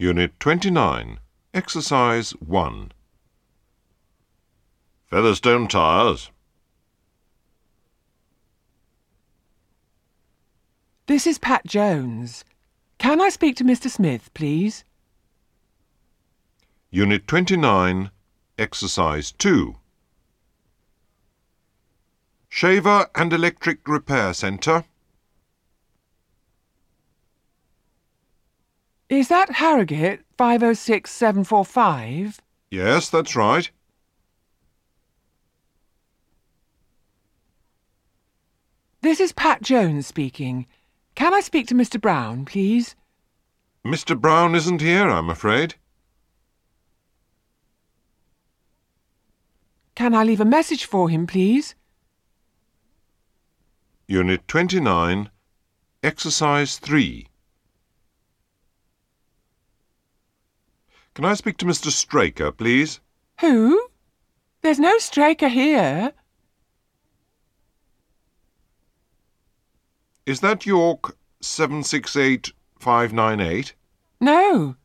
Unit 29, Exercise 1. Featherstone Tyres. This is Pat Jones. Can I speak to Mr. Smith, please? Unit 29, Exercise 2. Shaver and Electric Repair Centre. Is that Harrogate 506745? Yes, that's right. This is Pat Jones speaking. Can I speak to Mr. Brown, please? Mr. Brown isn't here, I'm afraid. Can I leave a message for him, please? Unit 29, Exercise 3. Can I speak to Mr. Straker, please? Who? There's no Straker here. Is that York 768598? No.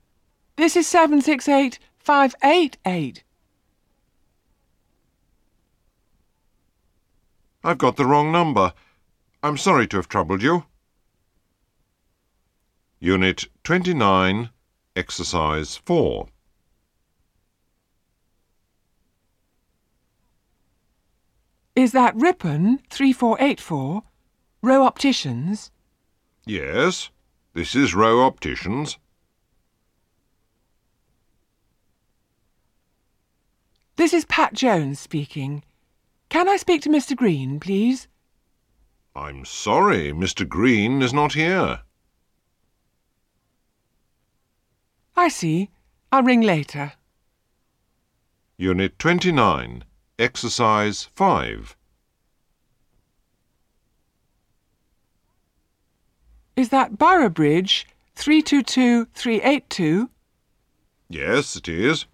This is 768588. I've got the wrong number. I'm sorry to have troubled you. Unit 29, Exercise 4. Is that Ripon 3484? Row Opticians? Yes, this is Row Opticians. This is Pat Jones speaking. Can I speak to Mr. Green, please? I'm sorry, Mr. Green is not here. I see. I'll ring later. Unit 29, Exercise 5. Is that Borough Boroughbridge 322382? Yes, it is.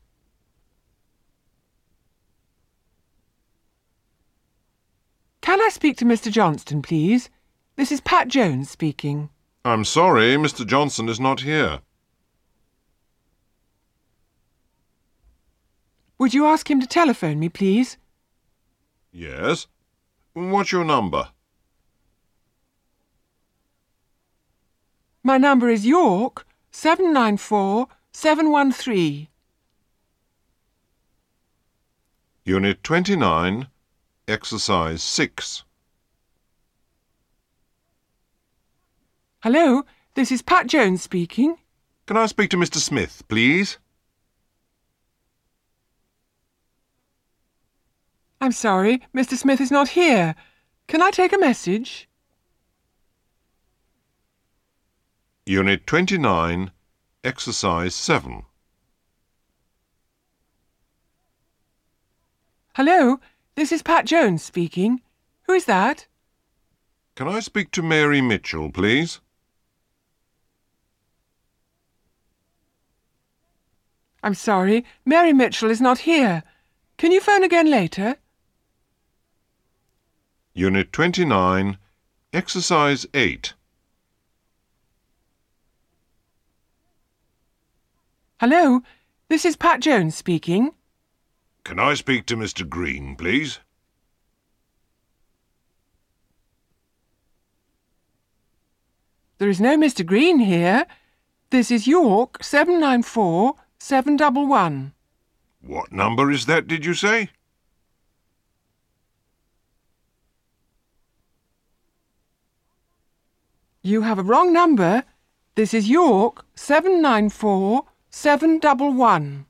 Can I speak to Mr. Johnston, please? This is Pat Jones speaking. I'm sorry, Mr. Johnson is not here. Would you ask him to telephone me, please? Yes. What's your number? My number is York 794 713. Unit 29, Exercise 6. Hello, this is Pat Jones speaking. Can I speak to Mr. Smith, please? I'm sorry, Mr. Smith is not here. Can I take a message? Unit 29, Exercise 7. Hello, this is Pat Jones speaking. Who is that? Can I speak to Mary Mitchell, please? I'm sorry, Mary Mitchell is not here. Can you phone again later? Unit 29, Exercise 8. Hello, this is Pat Jones speaking. Can I speak to Mr. Green, please? There is no Mr. Green here. This is York 794 711. What number is that, did you say? You have a wrong number. This is York 794 711.